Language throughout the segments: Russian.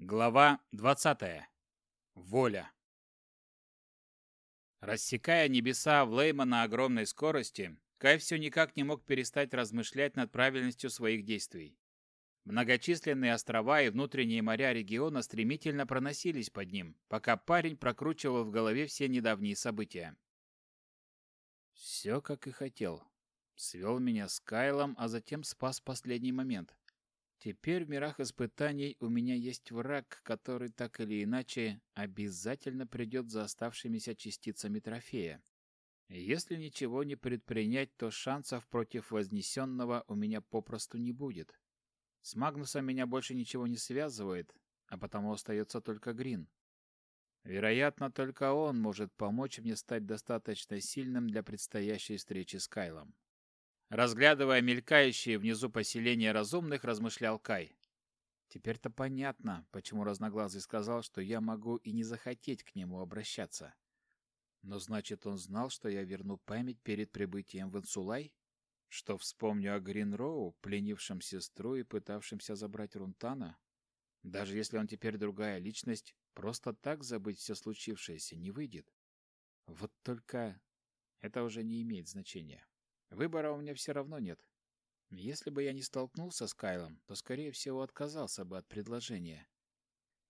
Глава 20. Воля. Рассекая небеса в Лейма на огромной скорости, Кай все никак не мог перестать размышлять над правильностью своих действий. Многочисленные острова и внутренние моря региона стремительно проносились под ним, пока парень прокручивал в голове все недавние события. Все, как и хотел. Свел меня с Кайлом, а затем спас последний момент. Теперь в мирах испытаний у меня есть враг, который так или иначе обязательно придет за оставшимися частицами трофея. Если ничего не предпринять, то шансов против Вознесенного у меня попросту не будет. С Магнусом меня больше ничего не связывает, а потому остается только Грин. Вероятно, только он может помочь мне стать достаточно сильным для предстоящей встречи с Кайлом. Разглядывая мелькающие внизу поселения разумных, размышлял Кай. Теперь-то понятно, почему Разноглазый сказал, что я могу и не захотеть к нему обращаться. Но значит, он знал, что я верну память перед прибытием в Инсулай? Что вспомню о Гринроу, пленившем сестру и пытавшемся забрать Рунтана? Даже если он теперь другая личность, просто так забыть все случившееся не выйдет. Вот только это уже не имеет значения. Выбора у меня все равно нет. Если бы я не столкнулся с Кайлом, то, скорее всего, отказался бы от предложения.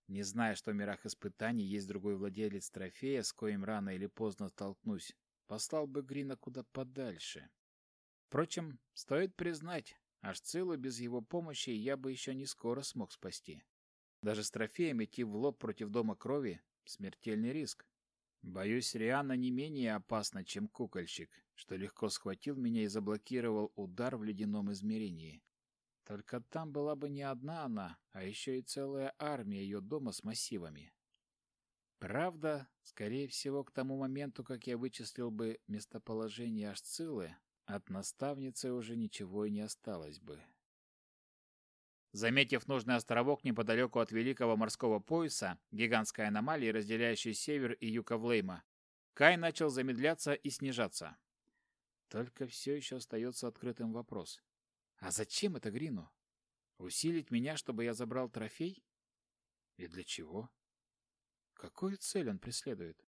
Не зная, что в мирах испытаний есть другой владелец трофея, с коим рано или поздно столкнусь, послал бы Грина куда подальше. Впрочем, стоит признать, Ашцилу без его помощи я бы еще не скоро смог спасти. Даже с трофеем идти в лоб против Дома Крови — смертельный риск. Боюсь, Риана не менее опасна, чем кукольщик, что легко схватил меня и заблокировал удар в ледяном измерении. Только там была бы не одна она, а еще и целая армия ее дома с массивами. Правда, скорее всего, к тому моменту, как я вычислил бы местоположение Ашцилы, от наставницы уже ничего и не осталось бы. Заметив нужный островок неподалеку от Великого морского пояса, гигантской аномалии, разделяющей север и юг Авлейма, Кай начал замедляться и снижаться. Только все еще остается открытым вопрос. А зачем это Грину? Усилить меня, чтобы я забрал трофей? И для чего? Какую цель он преследует?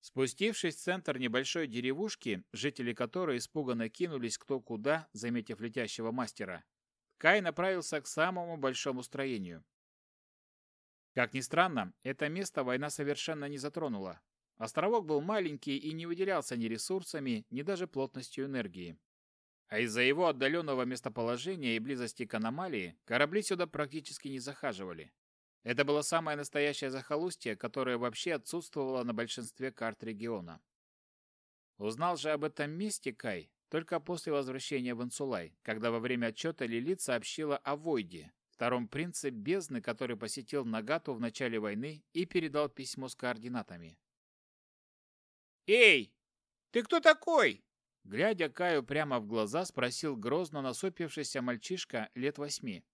Спустившись в центр небольшой деревушки, жители которой испуганно кинулись кто куда, заметив летящего мастера, Кай направился к самому большому строению. Как ни странно, это место война совершенно не затронула. Островок был маленький и не выделялся ни ресурсами, ни даже плотностью энергии. А из-за его отдаленного местоположения и близости к аномалии корабли сюда практически не захаживали. Это было самое настоящее захолустье, которое вообще отсутствовало на большинстве карт региона. Узнал же об этом месте Кай, только после возвращения в Инсулай, когда во время отчета Лилит сообщила о Войде, втором принце бездны, который посетил Нагату в начале войны и передал письмо с координатами. «Эй, ты кто такой?» Глядя Каю прямо в глаза, спросил грозно насупившийся мальчишка лет восьми.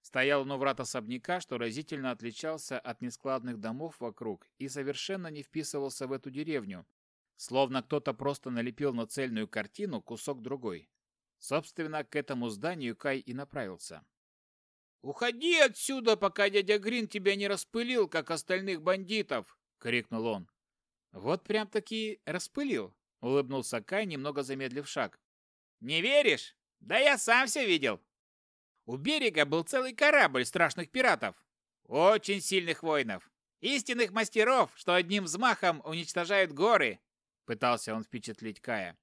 Стоял он у врат особняка, что разительно отличался от нескладных домов вокруг и совершенно не вписывался в эту деревню, Словно кто-то просто налепил на цельную картину кусок другой. Собственно, к этому зданию Кай и направился. «Уходи отсюда, пока дядя Грин тебя не распылил, как остальных бандитов!» — крикнул он. «Вот прям-таки распылил!» — улыбнулся Кай, немного замедлив шаг. «Не веришь? Да я сам все видел!» У берега был целый корабль страшных пиратов. Очень сильных воинов. Истинных мастеров, что одним взмахом уничтожают горы, Пытался он впечатлить Кая.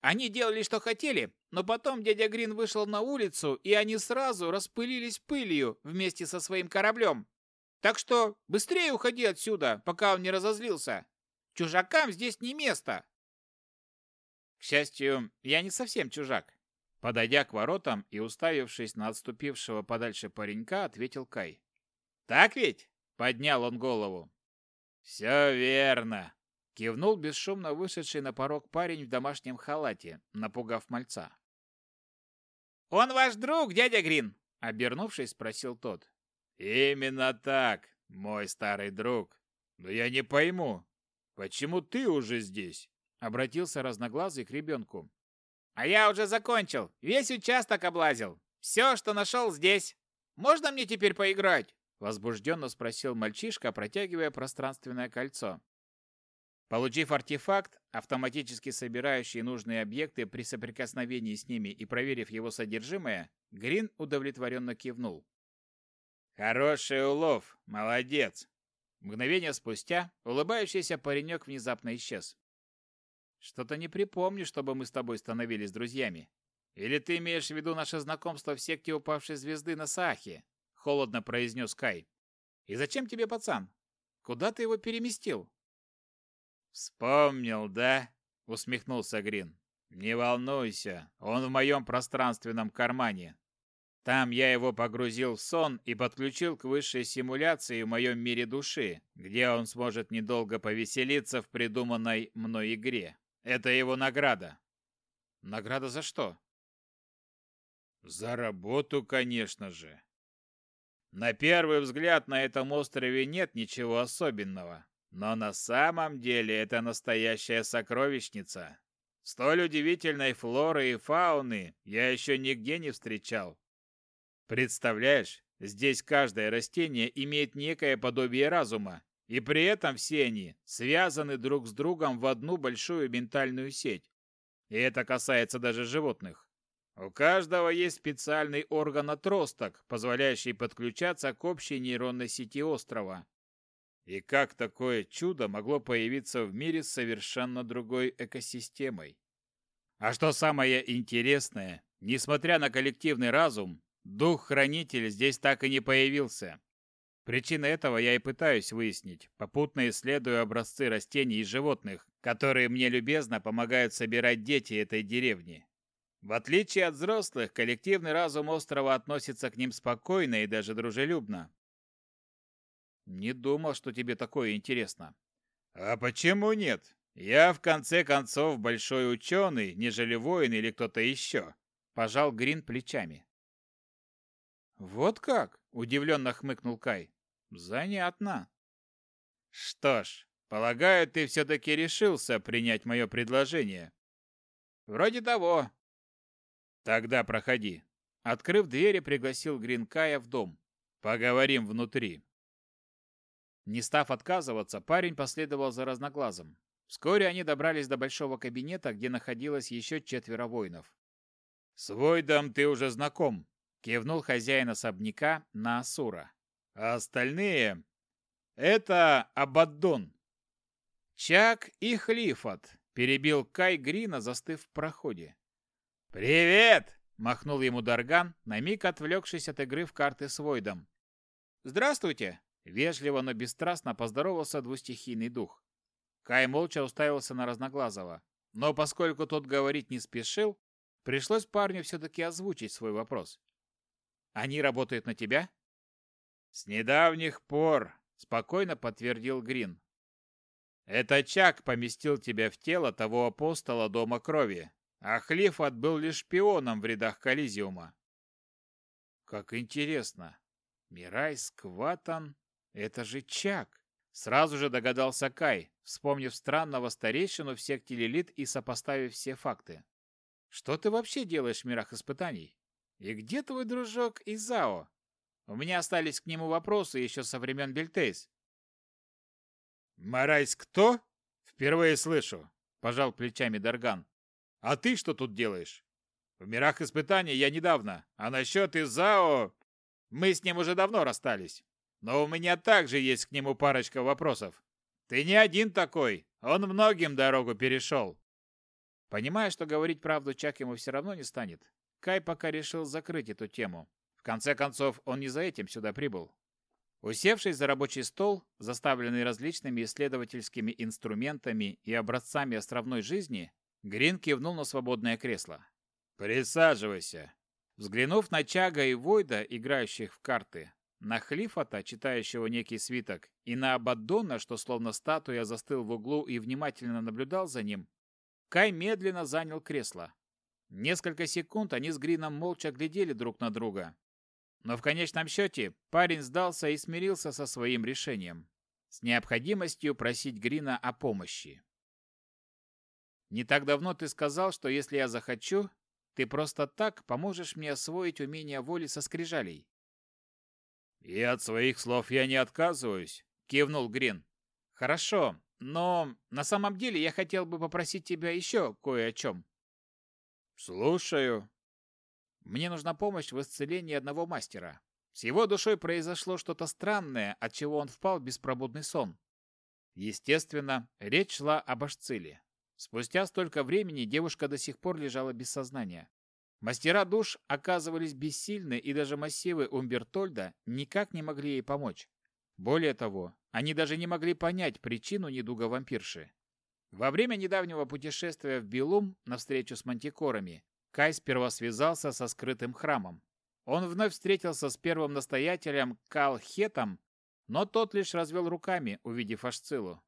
Они делали, что хотели, но потом дядя Грин вышел на улицу, и они сразу распылились пылью вместе со своим кораблем. Так что быстрее уходи отсюда, пока он не разозлился. Чужакам здесь не место. К счастью, я не совсем чужак. Подойдя к воротам и уставившись на отступившего подальше паренька, ответил Кай. «Так ведь?» — поднял он голову. «Все верно!» Кивнул бесшумно вышедший на порог парень в домашнем халате, напугав мальца. «Он ваш друг, дядя Грин?» — обернувшись, спросил тот. «Именно так, мой старый друг. Но я не пойму, почему ты уже здесь?» — обратился разноглазый к ребенку. «А я уже закончил, весь участок облазил. Все, что нашел здесь. Можно мне теперь поиграть? возбужденно спросил мальчишка, протягивая пространственное кольцо. Получив артефакт, автоматически собирающий нужные объекты при соприкосновении с ними и проверив его содержимое, Грин удовлетворенно кивнул. «Хороший улов! Молодец!» Мгновение спустя улыбающийся паренек внезапно исчез. «Что-то не припомню, чтобы мы с тобой становились друзьями. Или ты имеешь в виду наше знакомство в секте упавшей звезды на Саахе?» — холодно произнес Кай. «И зачем тебе пацан? Куда ты его переместил?» «Вспомнил, да?» — усмехнулся Грин. «Не волнуйся, он в моем пространственном кармане. Там я его погрузил в сон и подключил к высшей симуляции в моем мире души, где он сможет недолго повеселиться в придуманной мной игре. Это его награда». «Награда за что?» «За работу, конечно же. На первый взгляд на этом острове нет ничего особенного. Но на самом деле это настоящая сокровищница. Столь удивительной флоры и фауны я еще нигде не встречал. Представляешь, здесь каждое растение имеет некое подобие разума, и при этом все они связаны друг с другом в одну большую ментальную сеть. И это касается даже животных. У каждого есть специальный орган отросток, позволяющий подключаться к общей нейронной сети острова. И как такое чудо могло появиться в мире с совершенно другой экосистемой? А что самое интересное, несмотря на коллективный разум, дух-хранитель здесь так и не появился. Причины этого я и пытаюсь выяснить, попутно исследуя образцы растений и животных, которые мне любезно помогают собирать дети этой деревни. В отличие от взрослых, коллективный разум острова относится к ним спокойно и даже дружелюбно. Не думал, что тебе такое интересно. А почему нет? Я, в конце концов, большой ученый, нежели воин или кто-то еще. Пожал Грин плечами. Вот как? Удивленно хмыкнул Кай. Занятно. Что ж, полагаю, ты все-таки решился принять мое предложение. Вроде того. Тогда проходи. Открыв двери, пригласил Грин Кая в дом. Поговорим внутри. Не став отказываться, парень последовал за разноглазом. Вскоре они добрались до большого кабинета, где находилось еще четверо воинов. «С Войдом ты уже знаком», — кивнул хозяин особняка на Асура. «А остальные...» «Это Абаддон». «Чак и Хлифот», — перебил Кай Грина, застыв в проходе. «Привет!» — махнул ему Дарган, на миг отвлекшись от игры в карты с Войдом. «Здравствуйте!» Вежливо, но бесстрастно поздоровался двустихийный дух. Кай молча уставился на Разноглазого. Но поскольку тот говорить не спешил, пришлось парню все-таки озвучить свой вопрос. «Они работают на тебя?» «С недавних пор», — спокойно подтвердил Грин. «Это Чак поместил тебя в тело того апостола Дома Крови, а Хлифат был лишь шпионом в рядах Коллизиума». «Как интересно. Мирай Скватан это же Чак! Сразу же догадался Кай, вспомнив странного старейшину в секте Лилит и сопоставив все факты. Что ты вообще делаешь в мирах испытаний? И где твой дружок Изао? У меня остались к нему вопросы еще со времен Бельтейс. «Марайс кто?» «Впервые слышу», — пожал плечами Дарган. «А ты что тут делаешь?» «В мирах испытаний я недавно, а насчет Изао...» «Мы с ним уже давно расстались. Но у меня также есть к нему парочка вопросов. Ты не один такой, он многим дорогу перешел. Понимая, что говорить правду Чак ему все равно не станет, Кай пока решил закрыть эту тему. В конце концов, он не за этим сюда прибыл. Усевшись за рабочий стол, заставленный различными исследовательскими инструментами и образцами островной жизни, Грин кивнул на свободное кресло. «Присаживайся». Взглянув на Чага и Войда, играющих в карты, на Хлифата, читающего некий свиток, и на Абаддона, что словно статуя застыл в углу и внимательно наблюдал за ним, Кай медленно занял кресло. Несколько секунд они с Грином молча глядели друг на друга. Но в конечном счете парень сдался и смирился со своим решением. С необходимостью просить Грина о помощи. «Не так давно ты сказал, что если я захочу, ты просто так поможешь мне освоить умение воли со скрижалей. И от своих слов я не отказываюсь, кивнул Грин. Хорошо, но на самом деле я хотел бы попросить тебя еще кое о чем. Слушаю. Мне нужна помощь в исцелении одного мастера. С его душой произошло что-то странное, от чего он впал в беспробудный сон. Естественно, речь шла об Ашциле. Спустя столько времени девушка до сих пор лежала без сознания. Мастера душ оказывались бессильны, и даже массивы Умбертольда никак не могли ей помочь. Более того, они даже не могли понять причину недуга вампирши. Во время недавнего путешествия в Белум на встречу с мантикорами Кай сперва связался со скрытым храмом. Он вновь встретился с первым настоятелем Калхетом, но тот лишь развел руками, увидев Ашцилу.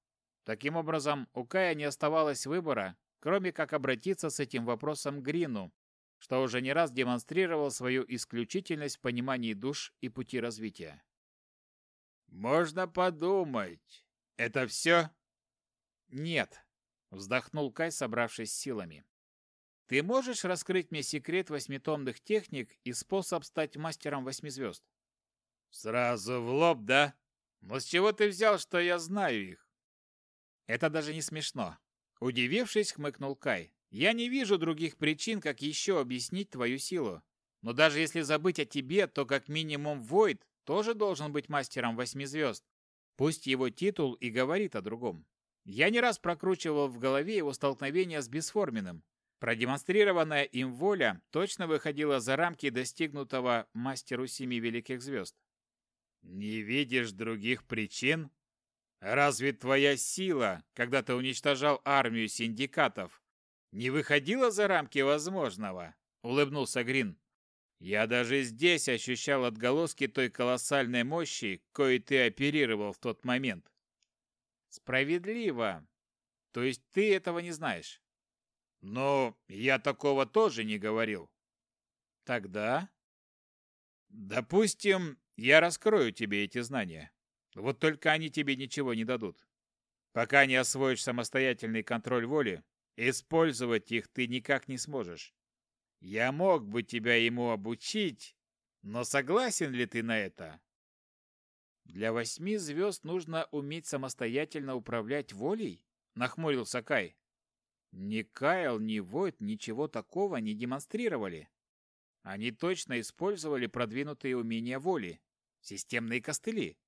Таким образом, у Кая не оставалось выбора, кроме как обратиться с этим вопросом к Грину, что уже не раз демонстрировал свою исключительность в понимании душ и пути развития. «Можно подумать. Это все?» «Нет», — вздохнул Кай, собравшись силами. «Ты можешь раскрыть мне секрет восьмитомных техник и способ стать мастером восьми звезд?» «Сразу в лоб, да? Но с чего ты взял, что я знаю их?» Это даже не смешно. Удивившись, хмыкнул Кай. Я не вижу других причин, как еще объяснить твою силу. Но даже если забыть о тебе, то как минимум Войд тоже должен быть мастером восьми звезд. Пусть его титул и говорит о другом. Я не раз прокручивал в голове его столкновение с бесформенным. Продемонстрированная им воля точно выходила за рамки достигнутого мастеру семи великих звезд. «Не видишь других причин?» Разве твоя сила, когда ты уничтожал армию синдикатов, не выходила за рамки возможного? Улыбнулся Грин. Я даже здесь ощущал отголоски той колоссальной мощи, кое ты оперировал в тот момент. Справедливо. То есть ты этого не знаешь? Но я такого тоже не говорил. Тогда? Допустим, я раскрою тебе эти знания. Вот только они тебе ничего не дадут. Пока не освоишь самостоятельный контроль воли, использовать их ты никак не сможешь. Я мог бы тебя ему обучить, но согласен ли ты на это? Для восьми звезд нужно уметь самостоятельно управлять волей? Нахмурился Кай. Ни Кайл, ни Войт ничего такого не демонстрировали. Они точно использовали продвинутые умения воли, системные костыли.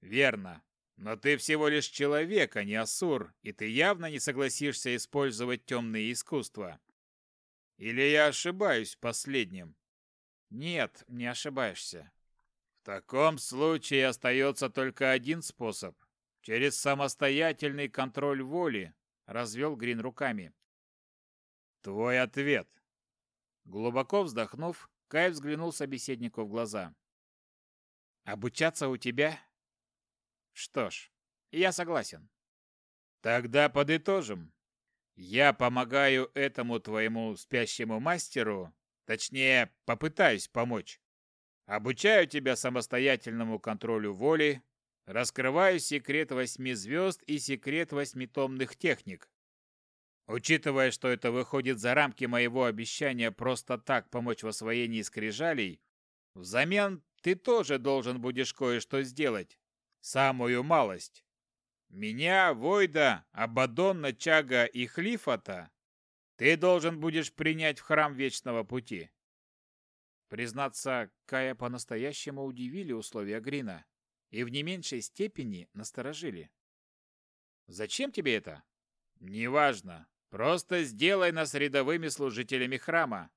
Верно. Но ты всего лишь человек, а не асур, и ты явно не согласишься использовать темные искусства. Или я ошибаюсь в последнем? Нет, не ошибаешься. В таком случае остается только один способ. Через самостоятельный контроль воли, развел Грин руками. Твой ответ. Глубоко вздохнув, Кай взглянул собеседнику в глаза. «Обучаться у тебя что ж, я согласен. Тогда подытожим. Я помогаю этому твоему спящему мастеру, точнее, попытаюсь помочь. Обучаю тебя самостоятельному контролю воли, раскрываю секрет восьми звезд и секрет восьмитомных техник. Учитывая, что это выходит за рамки моего обещания просто так помочь в освоении скрижалей, взамен ты тоже должен будешь кое-что сделать. Самую малость. Меня, Войда, Абадонна, Чага и Хлифата ты должен будешь принять в храм Вечного Пути. Признаться, Кая по-настоящему удивили условия Грина и в не меньшей степени насторожили. «Зачем тебе это?» «Неважно. Просто сделай нас рядовыми служителями храма.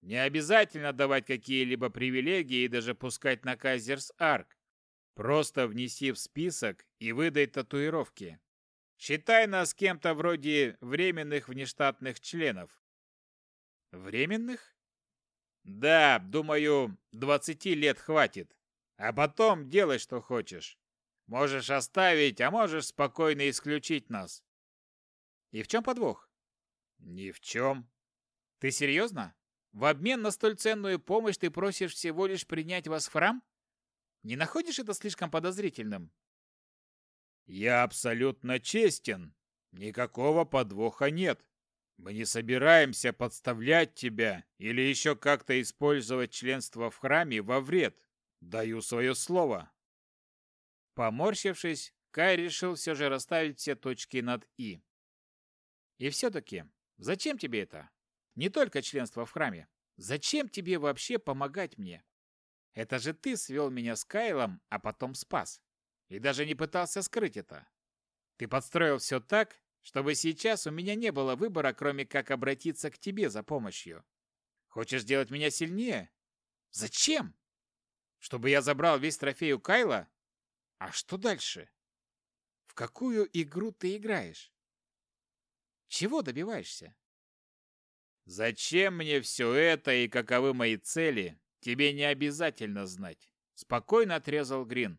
Не обязательно давать какие-либо привилегии и даже пускать на Кайзерс-Арк. Просто внеси в список и выдай татуировки. Считай нас кем-то вроде временных внештатных членов. Временных? Да, думаю, 20 лет хватит. А потом делай, что хочешь. Можешь оставить, а можешь спокойно исключить нас. И в чем подвох? Ни в чем. Ты серьезно? В обмен на столь ценную помощь ты просишь всего лишь принять вас в храм? Не находишь это слишком подозрительным? Я абсолютно честен. Никакого подвоха нет. Мы не собираемся подставлять тебя или еще как-то использовать членство в храме во вред. Даю свое слово. Поморщившись, Кай решил все же расставить все точки над «и». И все-таки, зачем тебе это? Не только членство в храме. Зачем тебе вообще помогать мне? Это же ты свел меня с Кайлом, а потом спас. И даже не пытался скрыть это. Ты подстроил все так, чтобы сейчас у меня не было выбора, кроме как обратиться к тебе за помощью. Хочешь сделать меня сильнее? Зачем? Чтобы я забрал весь трофей у Кайла? А что дальше? В какую игру ты играешь? Чего добиваешься? Зачем мне все это и каковы мои цели, тебе не обязательно знать. Спокойно отрезал Грин.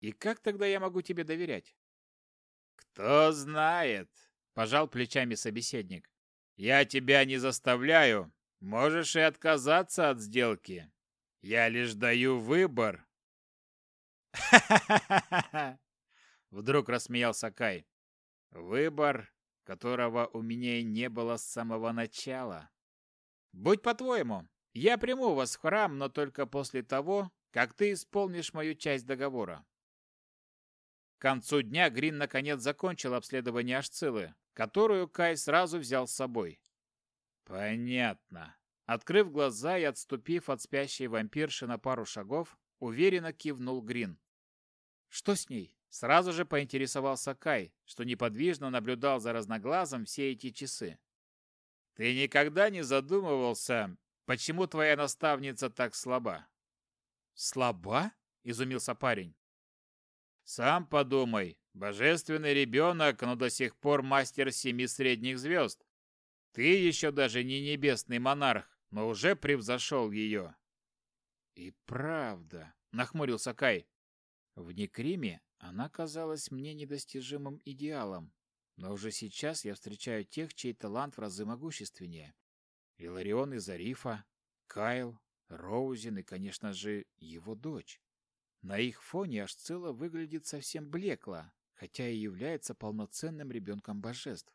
И как тогда я могу тебе доверять? Кто знает, пожал плечами собеседник. Я тебя не заставляю, можешь и отказаться от сделки. Я лишь даю выбор. Ха-ха-ха-ха! Вдруг рассмеялся Кай. Выбор, которого у меня и не было с самого начала. Будь по-твоему, я приму вас в храм, но только после того, как ты исполнишь мою часть договора. К концу дня Грин наконец закончил обследование Ашцилы, которую Кай сразу взял с собой. Понятно. Открыв глаза и отступив от спящей вампирши на пару шагов, уверенно кивнул Грин. Что с ней? Сразу же поинтересовался Кай, что неподвижно наблюдал за разноглазом все эти часы. «Ты никогда не задумывался, почему твоя наставница так слаба?» «Слаба?» – изумился парень. «Сам подумай. Божественный ребенок, но до сих пор мастер семи средних звезд. Ты еще даже не небесный монарх, но уже превзошел ее». «И правда», – нахмурился Кай. «В Некриме она казалась мне недостижимым идеалом, но уже сейчас я встречаю тех, чей талант в разы могущественнее. Иларион из Арифа, Кайл, Роузин и, конечно же, его дочь. На их фоне Ашцила выглядит совсем блекло, хотя и является полноценным ребенком божеств.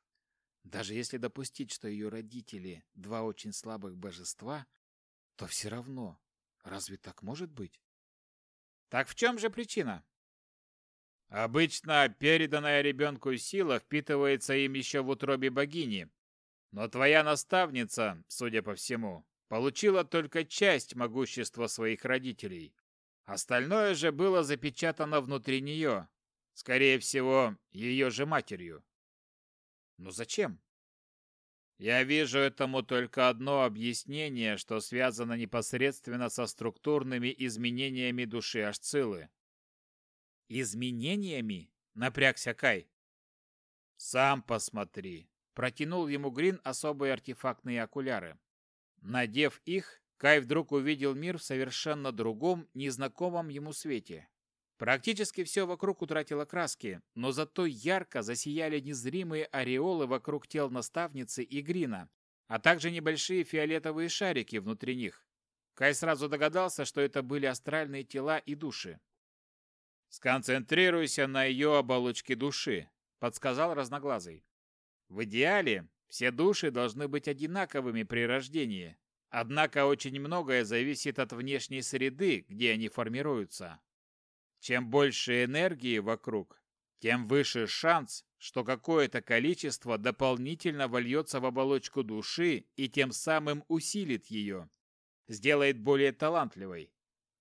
Даже если допустить, что ее родители – два очень слабых божества, то все равно, разве так может быть? Так в чем же причина? Обычно переданная ребенку сила впитывается им еще в утробе богини. Но твоя наставница, судя по всему, получила только часть могущества своих родителей. Остальное же было запечатано внутри нее, скорее всего, ее же матерью. Но зачем? Я вижу этому только одно объяснение, что связано непосредственно со структурными изменениями души Ашцилы. «Изменениями?» — напрягся Кай. «Сам посмотри», — протянул ему Грин особые артефактные окуляры. Надев их, Кай вдруг увидел мир в совершенно другом, незнакомом ему свете. Практически все вокруг утратило краски, но зато ярко засияли незримые ореолы вокруг тел наставницы и Грина, а также небольшие фиолетовые шарики внутри них. Кай сразу догадался, что это были астральные тела и души. «Сконцентрируйся на ее оболочке души», — подсказал Разноглазый. «В идеале все души должны быть одинаковыми при рождении, однако очень многое зависит от внешней среды, где они формируются. Чем больше энергии вокруг, тем выше шанс, что какое-то количество дополнительно вольется в оболочку души и тем самым усилит ее, сделает более талантливой.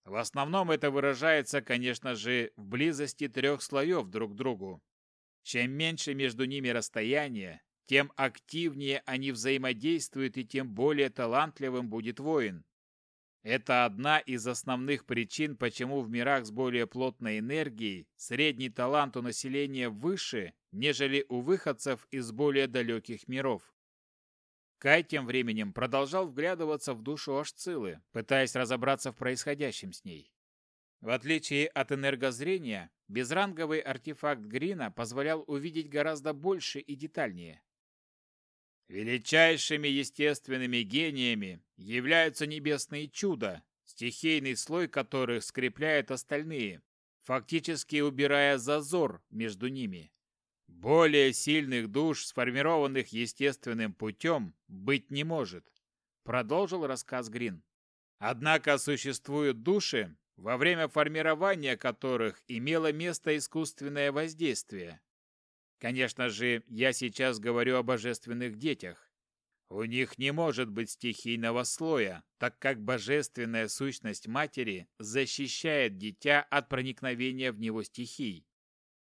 В основном это выражается, конечно же, в близости трех слоев друг к другу. Чем меньше между ними расстояние, тем активнее они взаимодействуют и тем более талантливым будет воин. Это одна из основных причин, почему в мирах с более плотной энергией средний талант у населения выше, нежели у выходцев из более далеких миров. Кай тем временем продолжал вглядываться в душу Ашцилы, пытаясь разобраться в происходящем с ней. В отличие от энергозрения, безранговый артефакт Грина позволял увидеть гораздо больше и детальнее. Величайшими естественными гениями являются небесные чуда, стихийный слой которых скрепляет остальные, фактически убирая зазор между ними. Более сильных душ, сформированных естественным путем, быть не может, продолжил рассказ Грин. Однако существуют души, во время формирования которых имело место искусственное воздействие. Конечно же, я сейчас говорю о божественных детях. У них не может быть стихийного слоя, так как божественная сущность матери защищает дитя от проникновения в него стихий.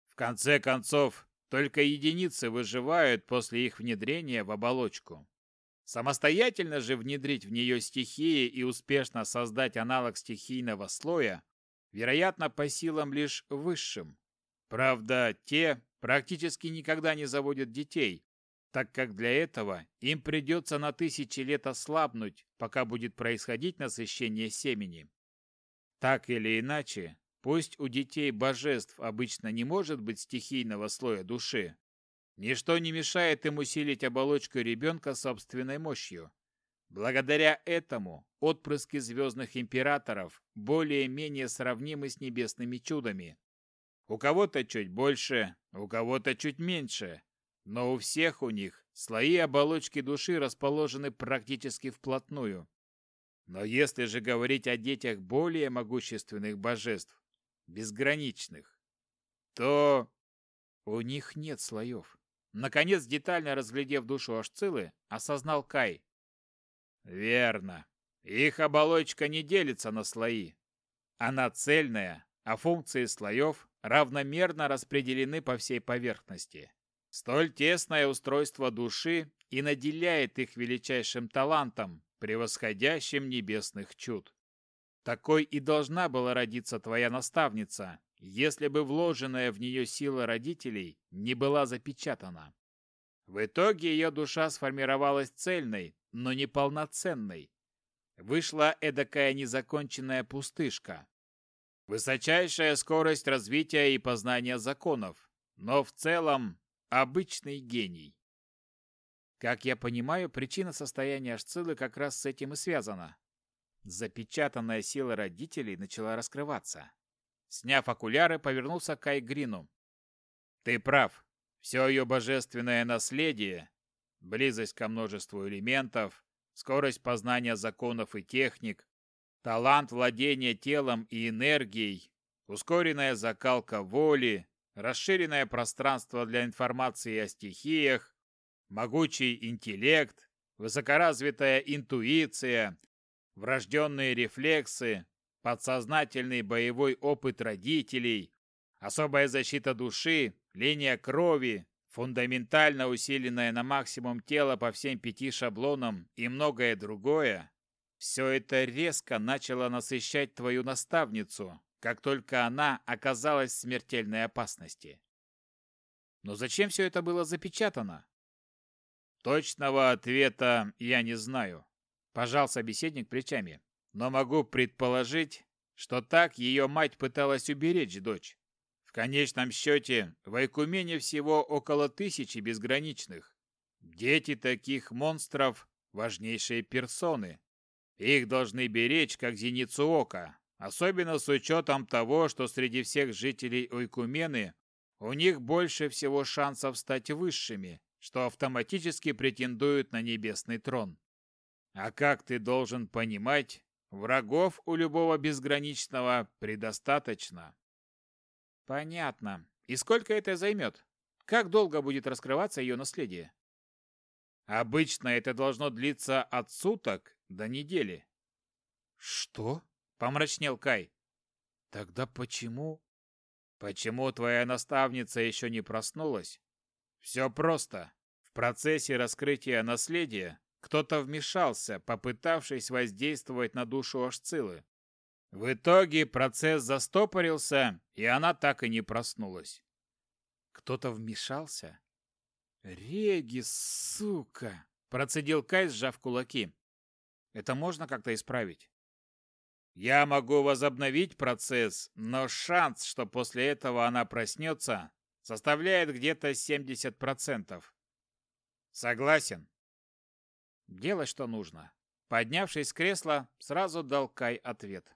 В конце концов, только единицы выживают после их внедрения в оболочку. Самостоятельно же внедрить в нее стихии и успешно создать аналог стихийного слоя, вероятно, по силам лишь высшим. Правда, те практически никогда не заводят детей, так как для этого им придется на тысячи лет ослабнуть, пока будет происходить насыщение семени. Так или иначе, пусть у детей божеств обычно не может быть стихийного слоя души, Ничто не мешает им усилить оболочку ребенка собственной мощью. Благодаря этому отпрыски звездных императоров более-менее сравнимы с небесными чудами. У кого-то чуть больше, у кого-то чуть меньше, но у всех у них слои оболочки души расположены практически вплотную. Но если же говорить о детях более могущественных божеств, безграничных, то у них нет слоев. Наконец, детально разглядев душу Ашцилы, осознал Кай. Верно. Их оболочка не делится на слои. Она цельная, а функции слоев равномерно распределены по всей поверхности. Столь тесное устройство души и наделяет их величайшим талантом, превосходящим небесных чуд. Такой и должна была родиться твоя наставница, если бы вложенная в нее сила родителей не была запечатана. В итоге ее душа сформировалась цельной, но не полноценной. Вышла эдакая незаконченная пустышка. Высочайшая скорость развития и познания законов, но в целом обычный гений. Как я понимаю, причина состояния Ашцилы как раз с этим и связана. Запечатанная сила родителей начала раскрываться. Сняв окуляры, повернулся к Айгрину. «Ты прав. Все ее божественное наследие, близость ко множеству элементов, скорость познания законов и техник, талант владения телом и энергией, ускоренная закалка воли, расширенное пространство для информации о стихиях, могучий интеллект, высокоразвитая интуиция, врожденные рефлексы, подсознательный боевой опыт родителей, особая защита души, линия крови, фундаментально усиленное на максимум тело по всем пяти шаблонам и многое другое, все это резко начало насыщать твою наставницу, как только она оказалась в смертельной опасности. Но зачем все это было запечатано? Точного ответа я не знаю. Пожал собеседник плечами но могу предположить, что так ее мать пыталась уберечь дочь. В конечном счете, в Айкумене всего около тысячи безграничных. Дети таких монстров – важнейшие персоны. Их должны беречь, как зеницу ока, особенно с учетом того, что среди всех жителей Ойкумены у них больше всего шансов стать высшими, что автоматически претендуют на небесный трон. А как ты должен понимать, Врагов у любого безграничного предостаточно. Понятно. И сколько это займет? Как долго будет раскрываться ее наследие? Обычно это должно длиться от суток до недели. Что? Помрачнел Кай. Тогда почему? Почему твоя наставница еще не проснулась? Все просто. В процессе раскрытия наследия кто-то вмешался, попытавшись воздействовать на душу Ашцилы. В итоге процесс застопорился, и она так и не проснулась. Кто-то вмешался? Реги, сука! Процедил Кай, сжав кулаки. Это можно как-то исправить? Я могу возобновить процесс, но шанс, что после этого она проснется, составляет где-то 70%. Согласен. Делай, что нужно. Поднявшись с кресла, сразу дал Кай ответ.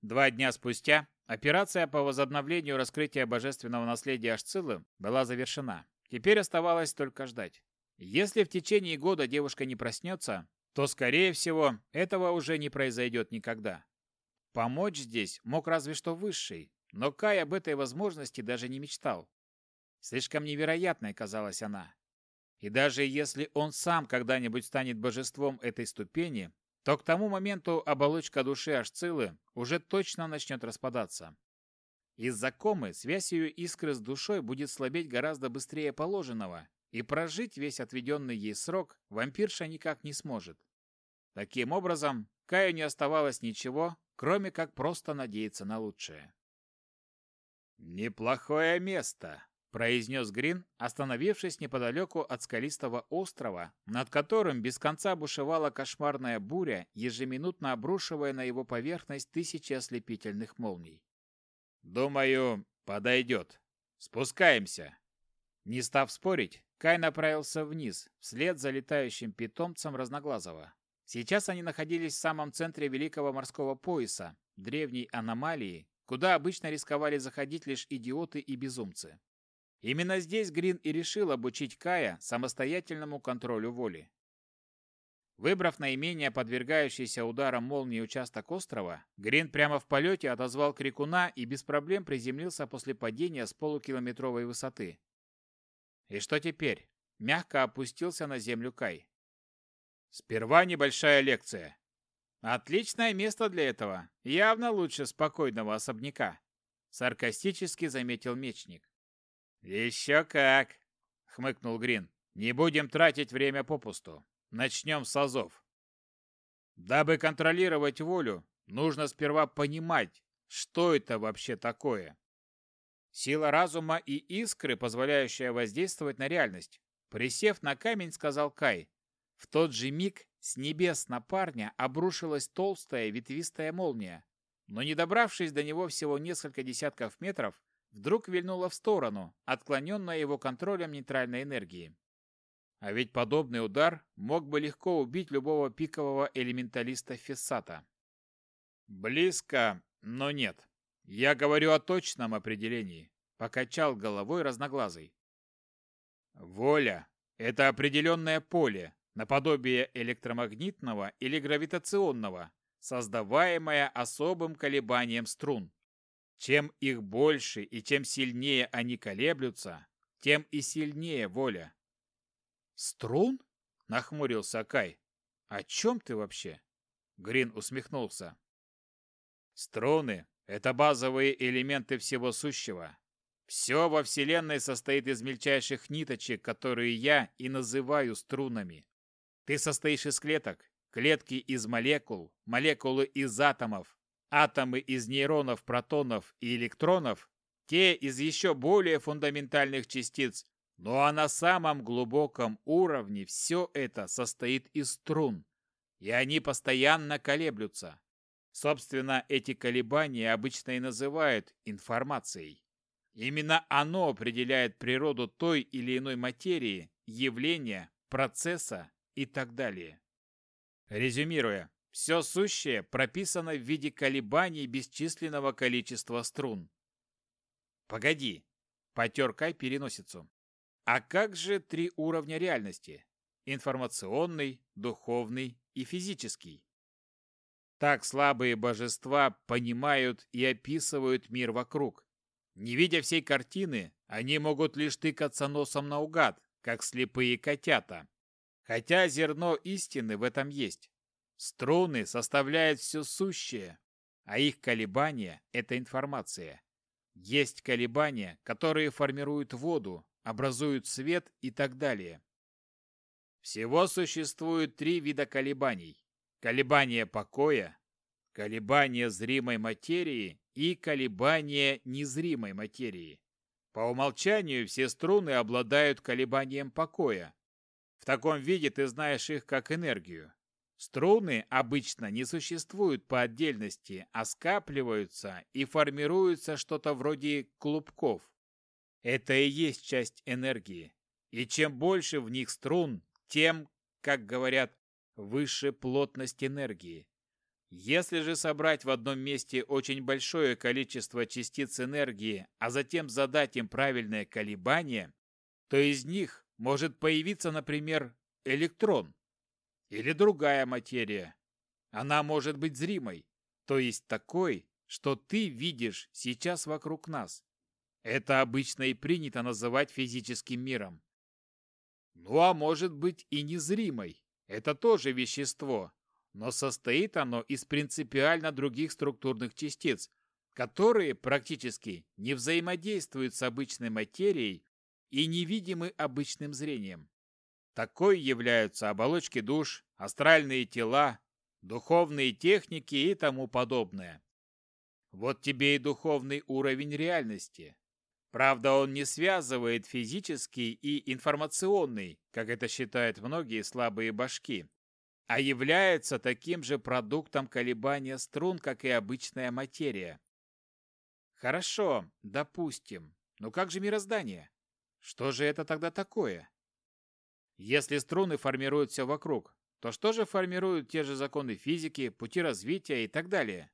Два дня спустя операция по возобновлению раскрытия божественного наследия Ашцилы была завершена. Теперь оставалось только ждать. Если в течение года девушка не проснется, то, скорее всего, этого уже не произойдет никогда. Помочь здесь мог разве что Высший, но Кай об этой возможности даже не мечтал. Слишком невероятной казалась она. И даже если он сам когда-нибудь станет божеством этой ступени, то к тому моменту оболочка души Ашцилы уже точно начнет распадаться. Из-за комы связь ее искры с душой будет слабеть гораздо быстрее положенного, и прожить весь отведенный ей срок вампирша никак не сможет. Таким образом, Каю не оставалось ничего, кроме как просто надеяться на лучшее. «Неплохое место», — произнес Грин, остановившись неподалеку от скалистого острова, над которым без конца бушевала кошмарная буря, ежеминутно обрушивая на его поверхность тысячи ослепительных молний. «Думаю, подойдет. Спускаемся». Не став спорить, Кай направился вниз, вслед за летающим питомцем Разноглазого. Сейчас они находились в самом центре Великого морского пояса, древней аномалии, куда обычно рисковали заходить лишь идиоты и безумцы. Именно здесь Грин и решил обучить Кая самостоятельному контролю воли. Выбрав наименее подвергающийся ударам молнии участок острова, Грин прямо в полете отозвал крикуна и без проблем приземлился после падения с полукилометровой высоты, и что теперь? Мягко опустился на землю Кай. Сперва небольшая лекция. Отличное место для этого. Явно лучше спокойного особняка. Саркастически заметил мечник. Еще как, хмыкнул Грин. Не будем тратить время попусту. Начнем с азов. Дабы контролировать волю, нужно сперва понимать, что это вообще такое. Сила разума и искры, позволяющая воздействовать на реальность. Присев на камень, сказал Кай. В тот же миг с небес на парня обрушилась толстая ветвистая молния, но не добравшись до него всего несколько десятков метров, вдруг вильнула в сторону, отклоненная его контролем нейтральной энергии. А ведь подобный удар мог бы легко убить любого пикового элементалиста Фессата. Близко, но нет. Я говорю о точном определении, покачал головой разноглазый. Воля – это определенное поле, наподобие электромагнитного или гравитационного, создаваемое особым колебанием струн. Чем их больше и чем сильнее они колеблются, тем и сильнее воля. «Струн?» – нахмурился Кай. «О чем ты вообще?» Грин усмехнулся. «Струны это базовые элементы всего сущего. Все во Вселенной состоит из мельчайших ниточек, которые я и называю струнами. Ты состоишь из клеток, клетки из молекул, молекулы из атомов, атомы из нейронов, протонов и электронов, те из еще более фундаментальных частиц, ну а на самом глубоком уровне все это состоит из струн, и они постоянно колеблются. Собственно, эти колебания обычно и называют информацией. Именно оно определяет природу той или иной материи, явления, процесса и так далее. Резюмируя, все сущее прописано в виде колебаний бесчисленного количества струн. Погоди, потер Кай переносицу. А как же три уровня реальности? Информационный, духовный и физический. Так слабые божества понимают и описывают мир вокруг. Не видя всей картины, они могут лишь тыкаться носом наугад, как слепые котята. Хотя зерно истины в этом есть. Струны составляют все сущее, а их колебания – это информация. Есть колебания, которые формируют воду, образуют свет и так далее. Всего существует три вида колебаний колебания покоя, колебания зримой материи и колебания незримой материи. По умолчанию все струны обладают колебанием покоя. В таком виде ты знаешь их как энергию. Струны обычно не существуют по отдельности, а скапливаются и формируются что-то вроде клубков. Это и есть часть энергии. И чем больше в них струн, тем, как говорят, выше плотность энергии. Если же собрать в одном месте очень большое количество частиц энергии, а затем задать им правильное колебание, то из них может появиться, например, электрон. Или другая материя. Она может быть зримой, то есть такой, что ты видишь сейчас вокруг нас. Это обычно и принято называть физическим миром. Ну а может быть и незримой. Это тоже вещество, но состоит оно из принципиально других структурных частиц, которые практически не взаимодействуют с обычной материей и невидимы обычным зрением. Такой являются оболочки душ, астральные тела, духовные техники и тому подобное. Вот тебе и духовный уровень реальности. Правда, он не связывает физический и информационный, как это считают многие слабые башки, а является таким же продуктом колебания струн, как и обычная материя. Хорошо, допустим. Но как же мироздание? Что же это тогда такое? Если струны формируют все вокруг, то что же формируют те же законы физики, пути развития и так далее?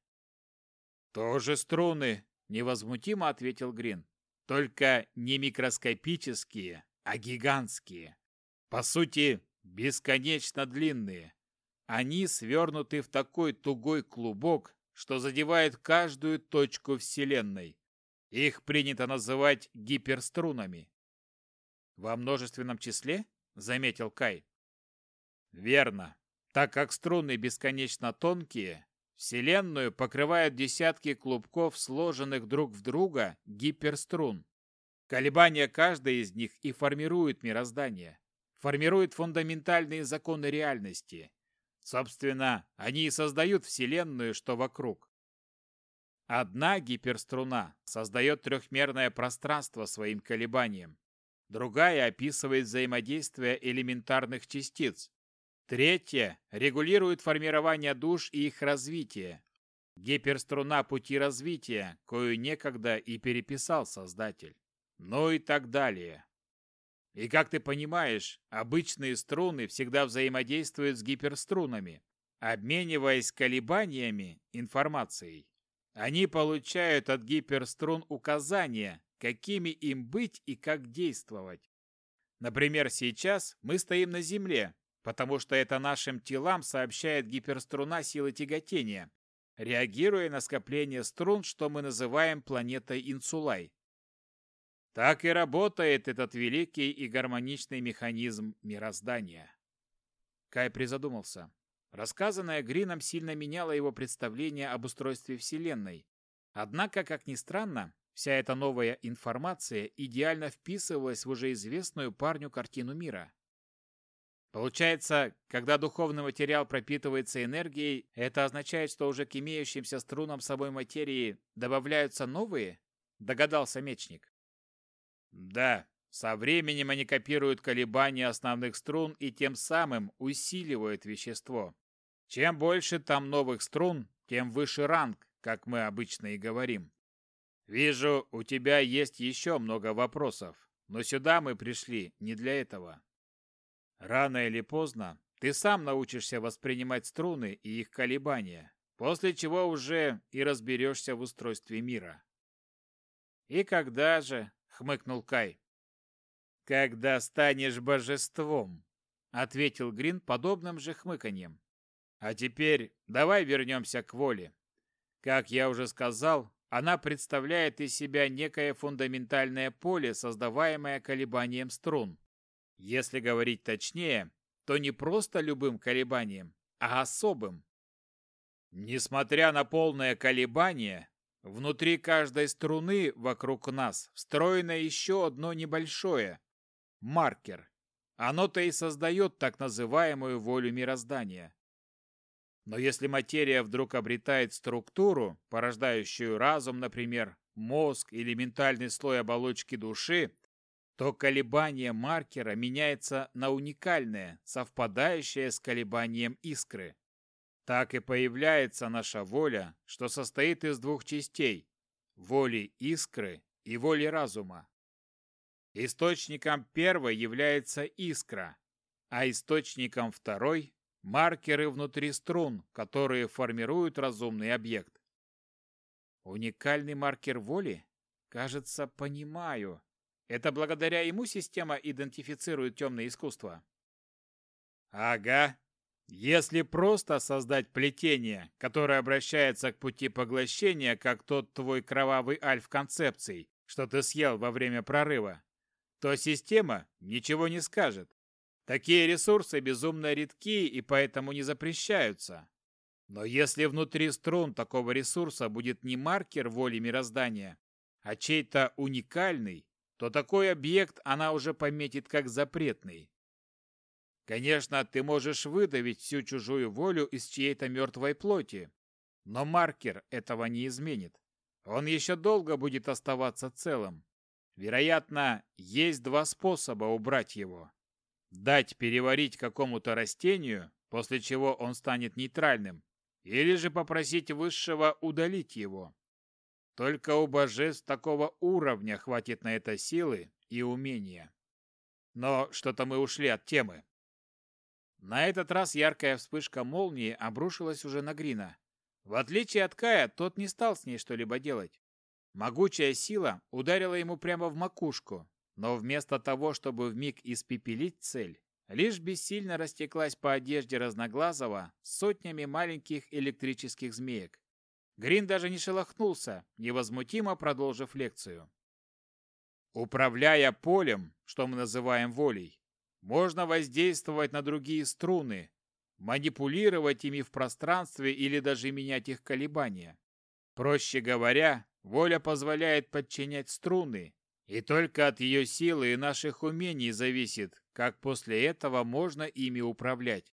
Тоже струны, невозмутимо ответил Грин. Только не микроскопические, а гигантские. По сути, бесконечно длинные. Они свернуты в такой тугой клубок, что задевает каждую точку Вселенной. Их принято называть гиперструнами. Во множественном числе? Заметил Кай. Верно. Так как струны бесконечно тонкие, Вселенную покрывают десятки клубков, сложенных друг в друга гиперструн. Колебания каждой из них и формируют мироздание, формируют фундаментальные законы реальности. Собственно, они и создают Вселенную, что вокруг. Одна гиперструна создает трехмерное пространство своим колебанием. Другая описывает взаимодействие элементарных частиц, Третье регулирует формирование душ и их развитие. Гиперструна пути развития, кою некогда и переписал Создатель. Ну и так далее. И как ты понимаешь, обычные струны всегда взаимодействуют с гиперструнами, обмениваясь колебаниями информацией. Они получают от гиперструн указания, какими им быть и как действовать. Например, сейчас мы стоим на Земле, потому что это нашим телам сообщает гиперструна силы тяготения, реагируя на скопление струн, что мы называем планетой Инсулай. Так и работает этот великий и гармоничный механизм мироздания. Кай призадумался. Рассказанное Грином сильно меняло его представление об устройстве Вселенной. Однако, как ни странно, вся эта новая информация идеально вписывалась в уже известную парню картину мира. Получается, когда духовный материал пропитывается энергией, это означает, что уже к имеющимся струнам собой материи добавляются новые? Догадался мечник. Да, со временем они копируют колебания основных струн и тем самым усиливают вещество. Чем больше там новых струн, тем выше ранг, как мы обычно и говорим. Вижу, у тебя есть еще много вопросов, но сюда мы пришли не для этого. Рано или поздно ты сам научишься воспринимать струны и их колебания, после чего уже и разберешься в устройстве мира. «И когда же?» — хмыкнул Кай. «Когда станешь божеством», — ответил Грин подобным же хмыканьем. «А теперь давай вернемся к воле. Как я уже сказал, она представляет из себя некое фундаментальное поле, создаваемое колебанием струн. Если говорить точнее, то не просто любым колебанием, а особым. Несмотря на полное колебание, внутри каждой струны вокруг нас встроено еще одно небольшое – маркер. Оно-то и создает так называемую волю мироздания. Но если материя вдруг обретает структуру, порождающую разум, например, мозг или ментальный слой оболочки души, то колебание маркера меняется на уникальное, совпадающее с колебанием искры. Так и появляется наша воля, что состоит из двух частей – воли искры и воли разума. Источником первой является искра, а источником второй – маркеры внутри струн, которые формируют разумный объект. Уникальный маркер воли? Кажется, понимаю. Это благодаря ему система идентифицирует темное искусство? Ага. Если просто создать плетение, которое обращается к пути поглощения, как тот твой кровавый альф концепций, что ты съел во время прорыва, то система ничего не скажет. Такие ресурсы безумно редки и поэтому не запрещаются. Но если внутри струн такого ресурса будет не маркер воли мироздания, а чей-то уникальный, то такой объект она уже пометит как запретный. Конечно, ты можешь выдавить всю чужую волю из чьей-то мертвой плоти, но маркер этого не изменит. Он еще долго будет оставаться целым. Вероятно, есть два способа убрать его. Дать переварить какому-то растению, после чего он станет нейтральным, или же попросить высшего удалить его. Только у божеств такого уровня хватит на это силы и умения. Но что-то мы ушли от темы. На этот раз яркая вспышка молнии обрушилась уже на Грина. В отличие от Кая, тот не стал с ней что-либо делать. Могучая сила ударила ему прямо в макушку, но вместо того, чтобы вмиг испепелить цель, лишь бессильно растеклась по одежде разноглазого сотнями маленьких электрических змеек. Грин даже не шелохнулся, невозмутимо продолжив лекцию. Управляя полем, что мы называем волей, можно воздействовать на другие струны, манипулировать ими в пространстве или даже менять их колебания. Проще говоря, воля позволяет подчинять струны, и только от ее силы и наших умений зависит, как после этого можно ими управлять.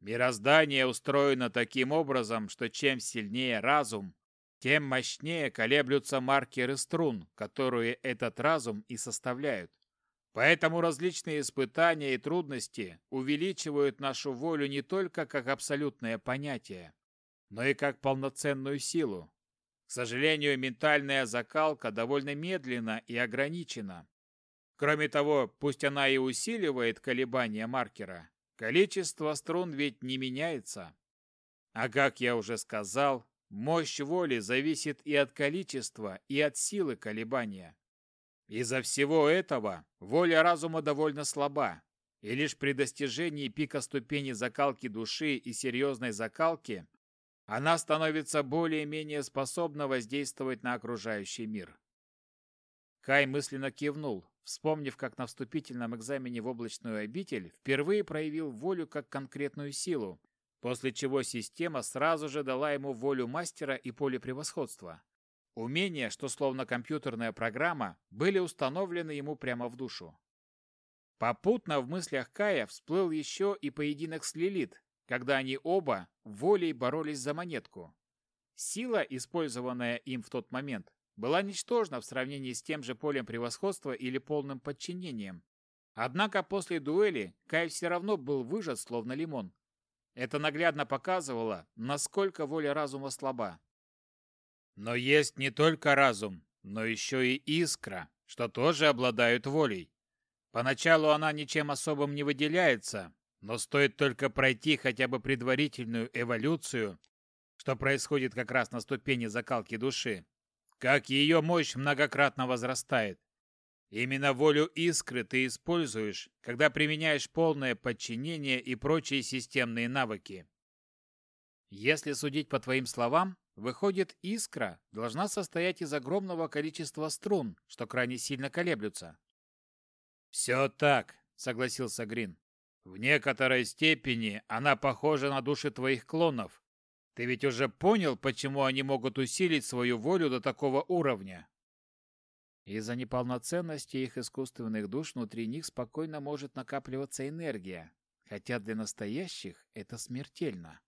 Мироздание устроено таким образом, что чем сильнее разум, тем мощнее колеблются маркеры струн, которые этот разум и составляют. Поэтому различные испытания и трудности увеличивают нашу волю не только как абсолютное понятие, но и как полноценную силу. К сожалению, ментальная закалка довольно медленна и ограничена. Кроме того, пусть она и усиливает колебания маркера, количество струн ведь не меняется. А как я уже сказал, мощь воли зависит и от количества, и от силы колебания. Из-за всего этого воля разума довольно слаба, и лишь при достижении пика ступени закалки души и серьезной закалки она становится более-менее способна воздействовать на окружающий мир. Кай мысленно кивнул, вспомнив, как на вступительном экзамене в облачную обитель впервые проявил волю как конкретную силу, после чего система сразу же дала ему волю мастера и поле превосходства. Умения, что словно компьютерная программа, были установлены ему прямо в душу. Попутно в мыслях Кая всплыл еще и поединок с Лилит, когда они оба волей боролись за монетку. Сила, использованная им в тот момент, была ничтожна в сравнении с тем же полем превосходства или полным подчинением. Однако после дуэли Кай все равно был выжат, словно лимон. Это наглядно показывало, насколько воля разума слаба. Но есть не только разум, но еще и искра, что тоже обладают волей. Поначалу она ничем особым не выделяется, но стоит только пройти хотя бы предварительную эволюцию, что происходит как раз на ступени закалки души, как ее мощь многократно возрастает. Именно волю искры ты используешь, когда применяешь полное подчинение и прочие системные навыки. Если судить по твоим словам, Выходит, искра должна состоять из огромного количества струн, что крайне сильно колеблются. «Все так», — согласился Грин. «В некоторой степени она похожа на души твоих клонов. Ты ведь уже понял, почему они могут усилить свою волю до такого уровня?» Из-за неполноценности их искусственных душ внутри них спокойно может накапливаться энергия, хотя для настоящих это смертельно.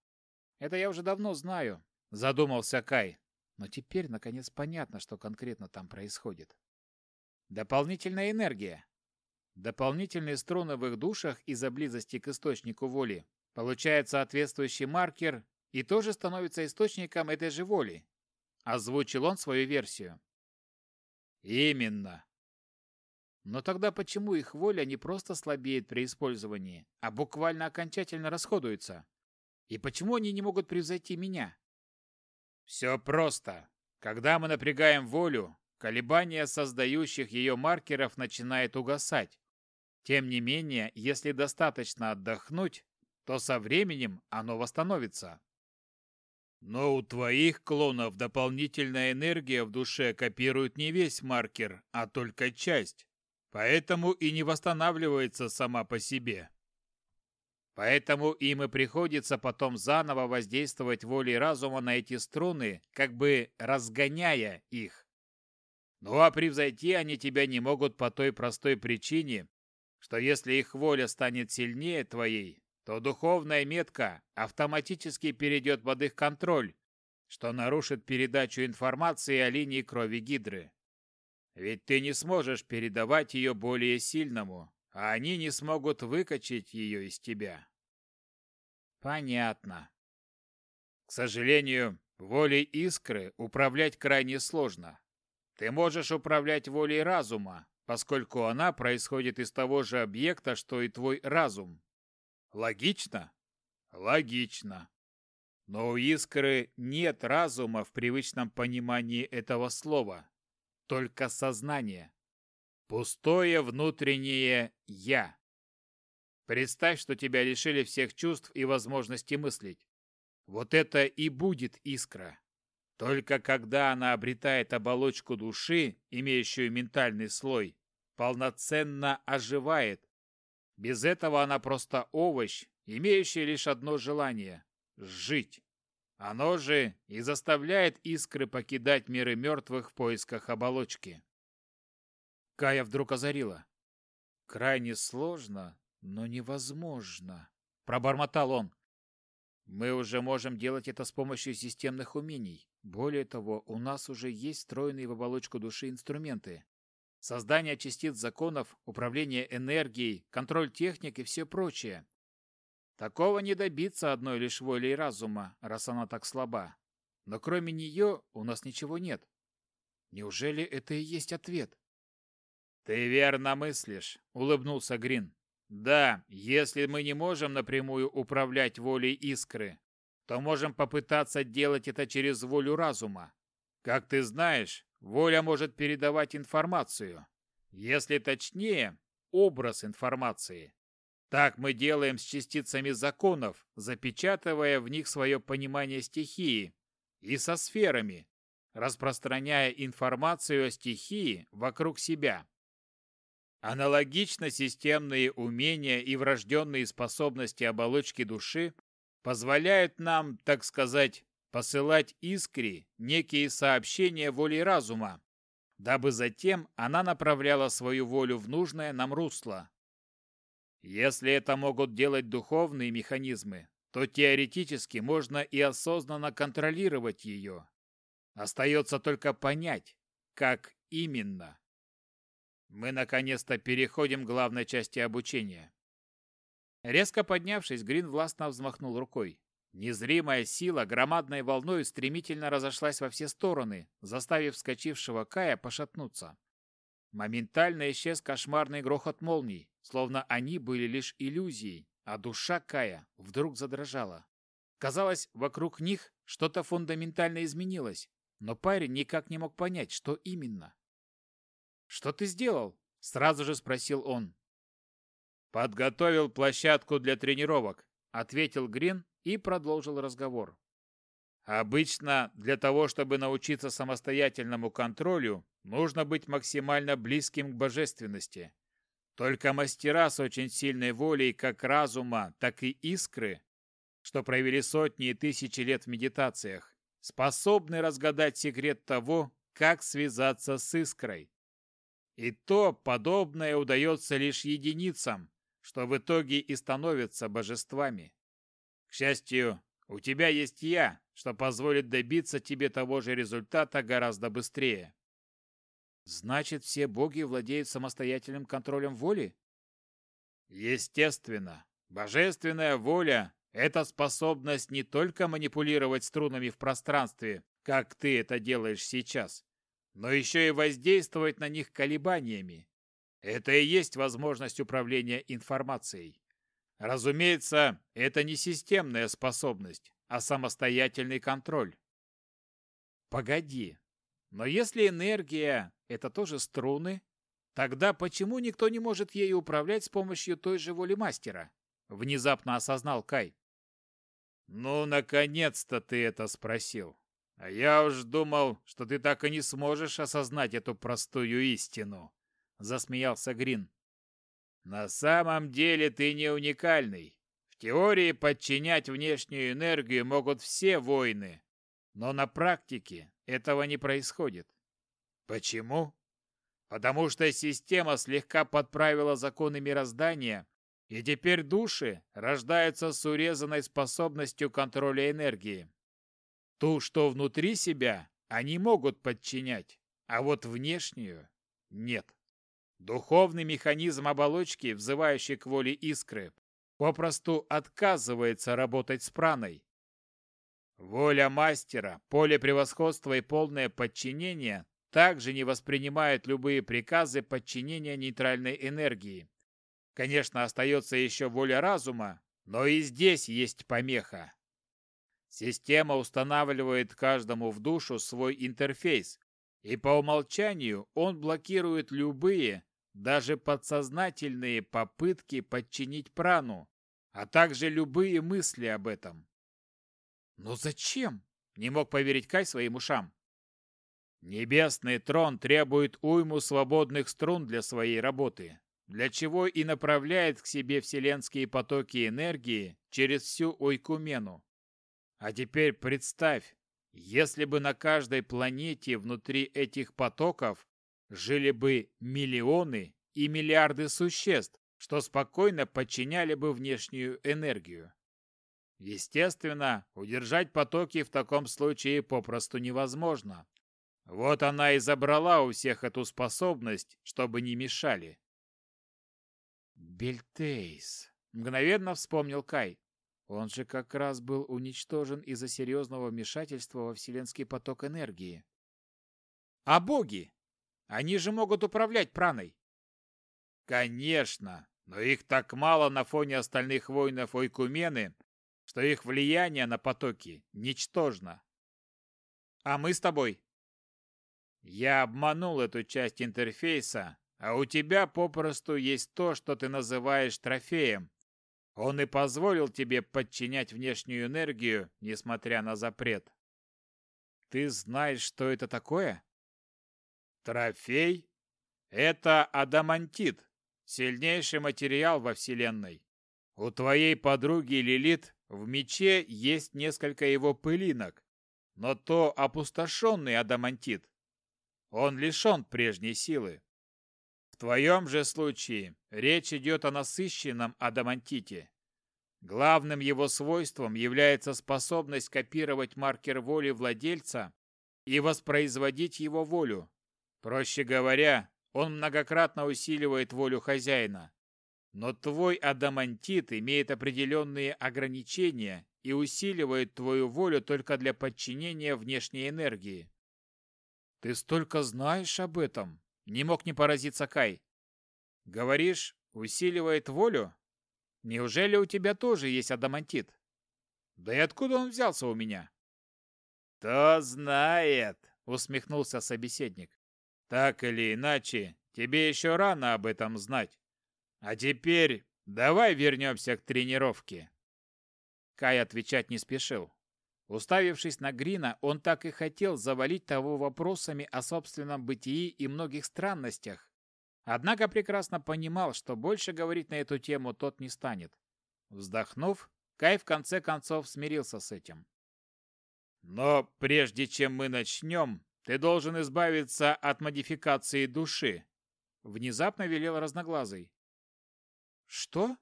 Это я уже давно знаю, Задумался Кай. Но теперь, наконец, понятно, что конкретно там происходит. Дополнительная энергия. Дополнительные струны в их душах из-за близости к источнику воли получает соответствующий маркер и тоже становится источником этой же воли. Озвучил он свою версию. Именно. Но тогда почему их воля не просто слабеет при использовании, а буквально окончательно расходуется? И почему они не могут превзойти меня? Все просто. Когда мы напрягаем волю, колебания создающих ее маркеров начинает угасать. Тем не менее, если достаточно отдохнуть, то со временем оно восстановится. Но у твоих клонов дополнительная энергия в душе копирует не весь маркер, а только часть, поэтому и не восстанавливается сама по себе. Поэтому им и приходится потом заново воздействовать волей разума на эти струны, как бы разгоняя их. Ну а превзойти они тебя не могут по той простой причине, что если их воля станет сильнее твоей, то духовная метка автоматически перейдет под их контроль, что нарушит передачу информации о линии крови Гидры. Ведь ты не сможешь передавать ее более сильному, а они не смогут выкачать ее из тебя. Понятно. К сожалению, волей искры управлять крайне сложно. Ты можешь управлять волей разума, поскольку она происходит из того же объекта, что и твой разум. Логично? Логично. Но у искры нет разума в привычном понимании этого слова, только сознание. Пустое внутреннее «я». Представь, что тебя лишили всех чувств и возможности мыслить. Вот это и будет искра. Только когда она обретает оболочку души, имеющую ментальный слой, полноценно оживает. Без этого она просто овощ, имеющий лишь одно желание – жить. Оно же и заставляет искры покидать миры мертвых в поисках оболочки. Кая вдруг озарила. Крайне сложно, но невозможно, пробормотал он. Мы уже можем делать это с помощью системных умений. Более того, у нас уже есть встроенные в оболочку души инструменты. Создание частиц законов, управление энергией, контроль техник и все прочее. Такого не добиться одной лишь волей разума, раз она так слаба. Но кроме нее у нас ничего нет. Неужели это и есть ответ? «Ты верно мыслишь», — улыбнулся Грин. «Да, если мы не можем напрямую управлять волей искры, то можем попытаться делать это через волю разума. Как ты знаешь, воля может передавать информацию. Если точнее, образ информации. Так мы делаем с частицами законов, запечатывая в них свое понимание стихии, и со сферами, распространяя информацию о стихии вокруг себя. Аналогично системные умения и врожденные способности оболочки души позволяют нам, так сказать, посылать искре некие сообщения волей разума, дабы затем она направляла свою волю в нужное нам русло. Если это могут делать духовные механизмы, то теоретически можно и осознанно контролировать ее. Остается только понять, как именно мы наконец-то переходим к главной части обучения. Резко поднявшись, Грин властно взмахнул рукой. Незримая сила громадной волной стремительно разошлась во все стороны, заставив вскочившего Кая пошатнуться. Моментально исчез кошмарный грохот молний, словно они были лишь иллюзией, а душа Кая вдруг задрожала. Казалось, вокруг них что-то фундаментально изменилось, но парень никак не мог понять, что именно. «Что ты сделал?» – сразу же спросил он. «Подготовил площадку для тренировок», – ответил Грин и продолжил разговор. «Обычно для того, чтобы научиться самостоятельному контролю, нужно быть максимально близким к божественности. Только мастера с очень сильной волей как разума, так и искры, что провели сотни и тысячи лет в медитациях, способны разгадать секрет того, как связаться с искрой. И то подобное удается лишь единицам, что в итоге и становятся божествами. К счастью, у тебя есть я, что позволит добиться тебе того же результата гораздо быстрее. Значит, все боги владеют самостоятельным контролем воли? Естественно. Божественная воля – это способность не только манипулировать струнами в пространстве, как ты это делаешь сейчас, но еще и воздействовать на них колебаниями. Это и есть возможность управления информацией. Разумеется, это не системная способность, а самостоятельный контроль. Погоди, но если энергия – это тоже струны, тогда почему никто не может ею управлять с помощью той же воли мастера? Внезапно осознал Кай. Ну, наконец-то ты это спросил. А я уж думал, что ты так и не сможешь осознать эту простую истину. Засмеялся Грин. На самом деле ты не уникальный. В теории подчинять внешнюю энергию могут все воины, но на практике этого не происходит. Почему? Потому что система слегка подправила законы мироздания, и теперь души рождаются с урезанной способностью контроля энергии. Ту, что внутри себя, они могут подчинять, а вот внешнюю – нет. Духовный механизм оболочки, взывающий к воле искры, попросту отказывается работать с праной. Воля мастера, поле превосходства и полное подчинение также не воспринимают любые приказы подчинения нейтральной энергии. Конечно, остается еще воля разума, но и здесь есть помеха. Система устанавливает каждому в душу свой интерфейс, и по умолчанию он блокирует любые, даже подсознательные попытки подчинить прану, а также любые мысли об этом. Но зачем? Не мог поверить Кай своим ушам. Небесный трон требует уйму свободных струн для своей работы, для чего и направляет к себе вселенские потоки энергии через всю Ойкумену. А теперь представь, если бы на каждой планете внутри этих потоков жили бы миллионы и миллиарды существ, что спокойно подчиняли бы внешнюю энергию. Естественно, удержать потоки в таком случае попросту невозможно. Вот она и забрала у всех эту способность, чтобы не мешали. Бельтейс. Мгновенно вспомнил Кай. Он же как раз был уничтожен из-за серьезного вмешательства во вселенский поток энергии. А боги? Они же могут управлять праной. Конечно, но их так мало на фоне остальных воинов Ойкумены, что их влияние на потоки ничтожно. А мы с тобой? Я обманул эту часть интерфейса, а у тебя попросту есть то, что ты называешь трофеем, он и позволил тебе подчинять внешнюю энергию, несмотря на запрет. Ты знаешь, что это такое? Трофей? Это адамантит, сильнейший материал во Вселенной. У твоей подруги Лилит в мече есть несколько его пылинок, но то опустошенный адамантит. Он лишен прежней силы твоем же случае речь идет о насыщенном адамантите. Главным его свойством является способность копировать маркер воли владельца и воспроизводить его волю. Проще говоря, он многократно усиливает волю хозяина. Но твой адамантит имеет определенные ограничения и усиливает твою волю только для подчинения внешней энергии. Ты столько знаешь об этом, не мог не поразиться Кай. Говоришь, усиливает волю? Неужели у тебя тоже есть адамантит? Да и откуда он взялся у меня? Кто знает, усмехнулся собеседник. Так или иначе, тебе еще рано об этом знать. А теперь давай вернемся к тренировке. Кай отвечать не спешил. Уставившись на Грина, он так и хотел завалить того вопросами о собственном бытии и многих странностях. Однако прекрасно понимал, что больше говорить на эту тему тот не станет. Вздохнув, Кай в конце концов смирился с этим. «Но прежде чем мы начнем, ты должен избавиться от модификации души», — внезапно велел Разноглазый. «Что?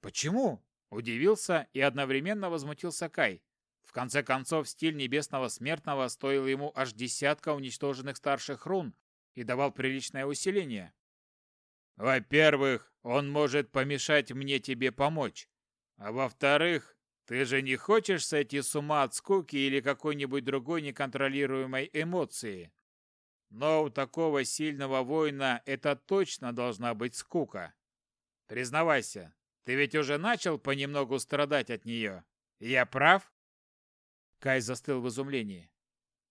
Почему?» — удивился и одновременно возмутился Кай. В конце концов, стиль небесного смертного стоил ему аж десятка уничтоженных старших рун и давал приличное усиление. Во-первых, он может помешать мне тебе помочь. А во-вторых, ты же не хочешь сойти с ума от скуки или какой-нибудь другой неконтролируемой эмоции. Но у такого сильного воина это точно должна быть скука. Признавайся, ты ведь уже начал понемногу страдать от нее. Я прав? Кай застыл в изумлении.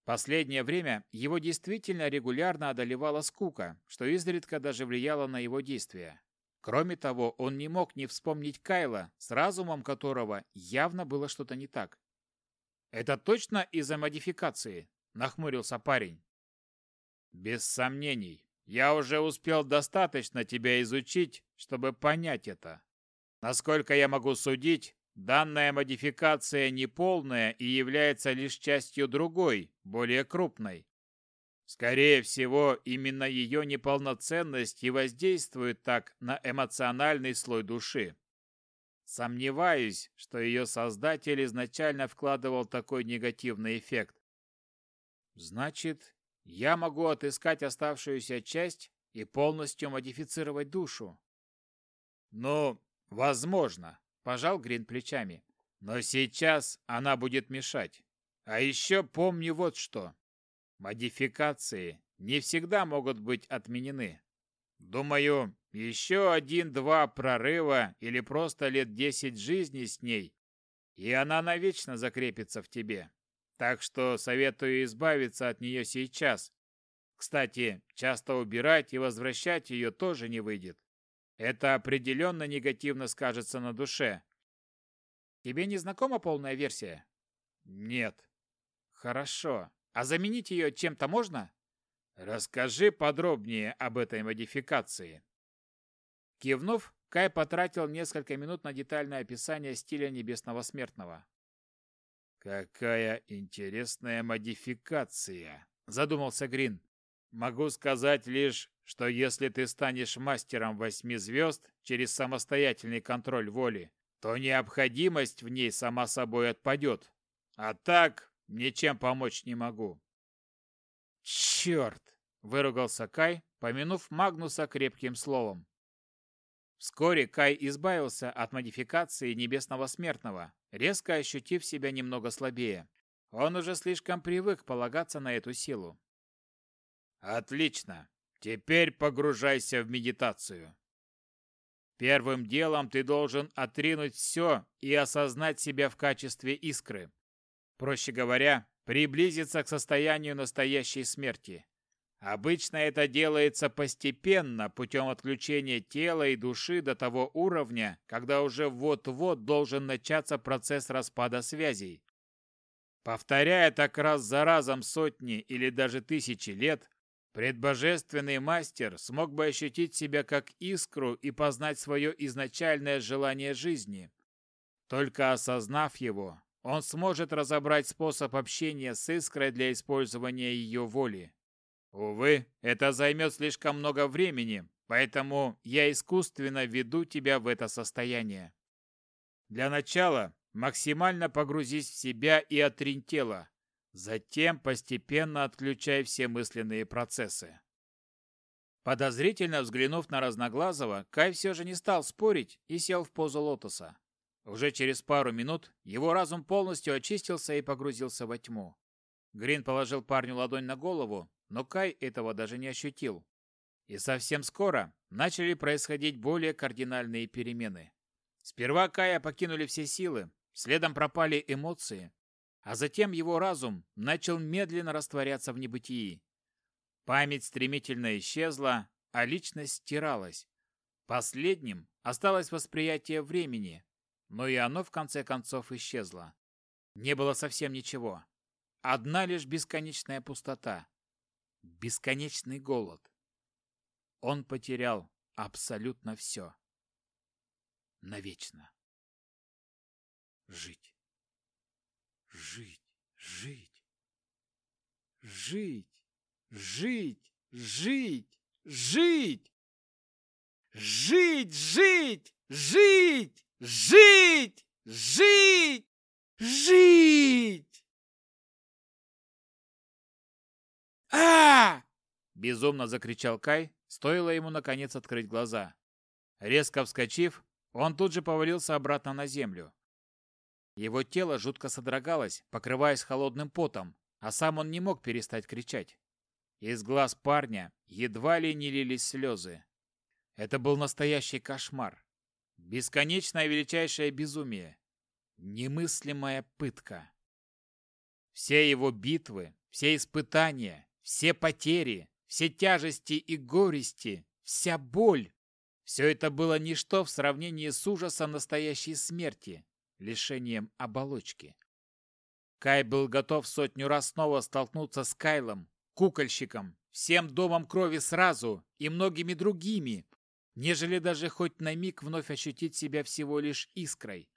Последнее время его действительно регулярно одолевала скука, что изредка даже влияло на его действия. Кроме того, он не мог не вспомнить Кайла, с разумом которого явно было что-то не так. «Это точно из-за модификации?» – нахмурился парень. «Без сомнений. Я уже успел достаточно тебя изучить, чтобы понять это. Насколько я могу судить, данная модификация неполная и является лишь частью другой, более крупной. Скорее всего, именно ее неполноценность и воздействует так на эмоциональный слой души. Сомневаюсь, что ее создатель изначально вкладывал такой негативный эффект. Значит, я могу отыскать оставшуюся часть и полностью модифицировать душу. Ну, возможно, пожал Грин плечами. Но сейчас она будет мешать. А еще помни вот что. Модификации не всегда могут быть отменены. Думаю, еще один-два прорыва или просто лет десять жизни с ней, и она навечно закрепится в тебе. Так что советую избавиться от нее сейчас. Кстати, часто убирать и возвращать ее тоже не выйдет. Это определенно негативно скажется на душе. Тебе не знакома полная версия? Нет. Хорошо. А заменить ее чем-то можно? Расскажи подробнее об этой модификации. Кивнув, Кай потратил несколько минут на детальное описание стиля небесного смертного. Какая интересная модификация, задумался Грин. Могу сказать лишь, что если ты станешь мастером восьми звезд через самостоятельный контроль воли, то необходимость в ней сама собой отпадет. А так, Ничем помочь не могу. Черт! Выругался Кай, помянув Магнуса крепким словом. Вскоре Кай избавился от модификации Небесного Смертного, резко ощутив себя немного слабее. Он уже слишком привык полагаться на эту силу. «Отлично! Теперь погружайся в медитацию. Первым делом ты должен отринуть все и осознать себя в качестве искры. Проще говоря, приблизиться к состоянию настоящей смерти. Обычно это делается постепенно, путем отключения тела и души до того уровня, когда уже вот-вот должен начаться процесс распада связей. Повторяя так раз за разом сотни или даже тысячи лет, предбожественный мастер смог бы ощутить себя как искру и познать свое изначальное желание жизни. Только осознав его, он сможет разобрать способ общения с искрой для использования ее воли. Увы, это займет слишком много времени, поэтому я искусственно веду тебя в это состояние. Для начала максимально погрузись в себя и отринь тело. Затем постепенно отключай все мысленные процессы. Подозрительно взглянув на Разноглазого, Кай все же не стал спорить и сел в позу лотоса. Уже через пару минут его разум полностью очистился и погрузился во тьму. Грин положил парню ладонь на голову, но Кай этого даже не ощутил. И совсем скоро начали происходить более кардинальные перемены. Сперва Кая покинули все силы, следом пропали эмоции, а затем его разум начал медленно растворяться в небытии. Память стремительно исчезла, а личность стиралась. Последним осталось восприятие времени, но и оно в конце концов исчезло. Не было совсем ничего. Одна лишь бесконечная пустота. Бесконечный голод. Он потерял абсолютно все. Навечно. Жить. Жить. Жить. Жить. Жить. Жить. Жить. Жить. Жить. Жить. Жить! Жить! Жить! а Безумно закричал Кай, стоило ему наконец открыть глаза. Резко вскочив, он тут же повалился обратно на землю. Его тело жутко содрогалось, покрываясь холодным потом, а сам он не мог перестать кричать. Из глаз парня едва ли не лились слезы. Это был настоящий кошмар. Бесконечное величайшее безумие. Немыслимая пытка. Все его битвы, все испытания, все потери, все тяжести и горести, вся боль Все это было ничто в сравнении с ужасом настоящей смерти, лишением оболочки. Кай был готов сотню раз снова столкнуться с Кайлом, кукольщиком, всем домом крови сразу и многими другими, нежели даже хоть на миг вновь ощутить себя всего лишь искрой.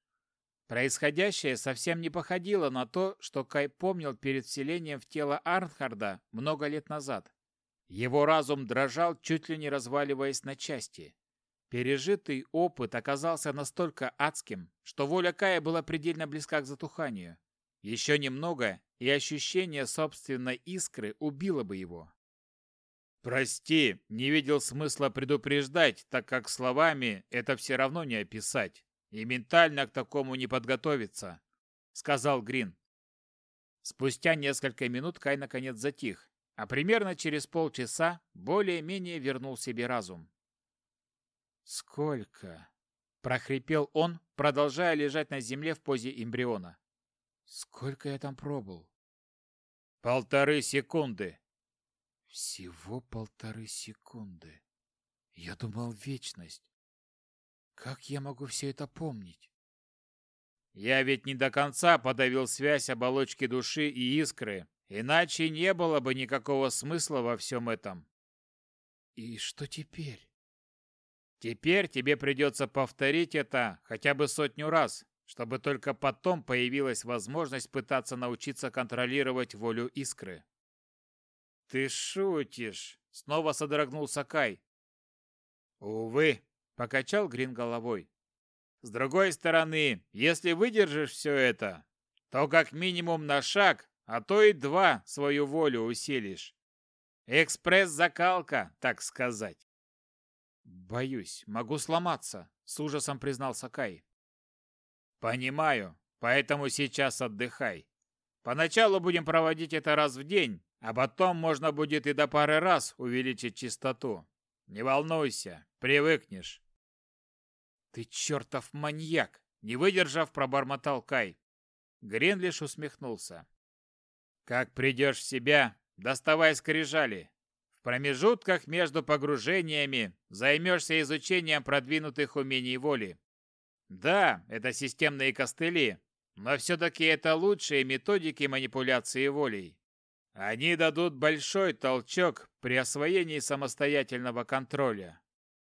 Происходящее совсем не походило на то, что Кай помнил перед вселением в тело Арнхарда много лет назад. Его разум дрожал, чуть ли не разваливаясь на части. Пережитый опыт оказался настолько адским, что воля Кая была предельно близка к затуханию. Еще немного, и ощущение собственной искры убило бы его. «Прости, не видел смысла предупреждать, так как словами это все равно не описать, и ментально к такому не подготовиться», — сказал Грин. Спустя несколько минут Кай наконец затих, а примерно через полчаса более-менее вернул себе разум. «Сколько?» — прохрипел он, продолжая лежать на земле в позе эмбриона. Сколько я там пробыл? Полторы секунды. Всего полторы секунды. Я думал, вечность. Как я могу все это помнить? Я ведь не до конца подавил связь оболочки души и искры, иначе не было бы никакого смысла во всем этом. И что теперь? Теперь тебе придется повторить это хотя бы сотню раз, чтобы только потом появилась возможность пытаться научиться контролировать волю искры. «Ты шутишь!» — снова содрогнулся Кай. «Увы», — покачал Грин головой. «С другой стороны, если выдержишь все это, то как минимум на шаг, а то и два свою волю усилишь. Экспресс-закалка, так сказать». «Боюсь, могу сломаться», — с ужасом признался Кай. Понимаю, поэтому сейчас отдыхай. Поначалу будем проводить это раз в день, а потом можно будет и до пары раз увеличить частоту. Не волнуйся, привыкнешь. Ты чертов маньяк! Не выдержав, пробормотал Кай. Гренлиш усмехнулся. Как придешь в себя, доставай скрижали. В промежутках между погружениями займешься изучением продвинутых умений воли. Да, это системные костыли, но все-таки это лучшие методики манипуляции волей. Они дадут большой толчок при освоении самостоятельного контроля.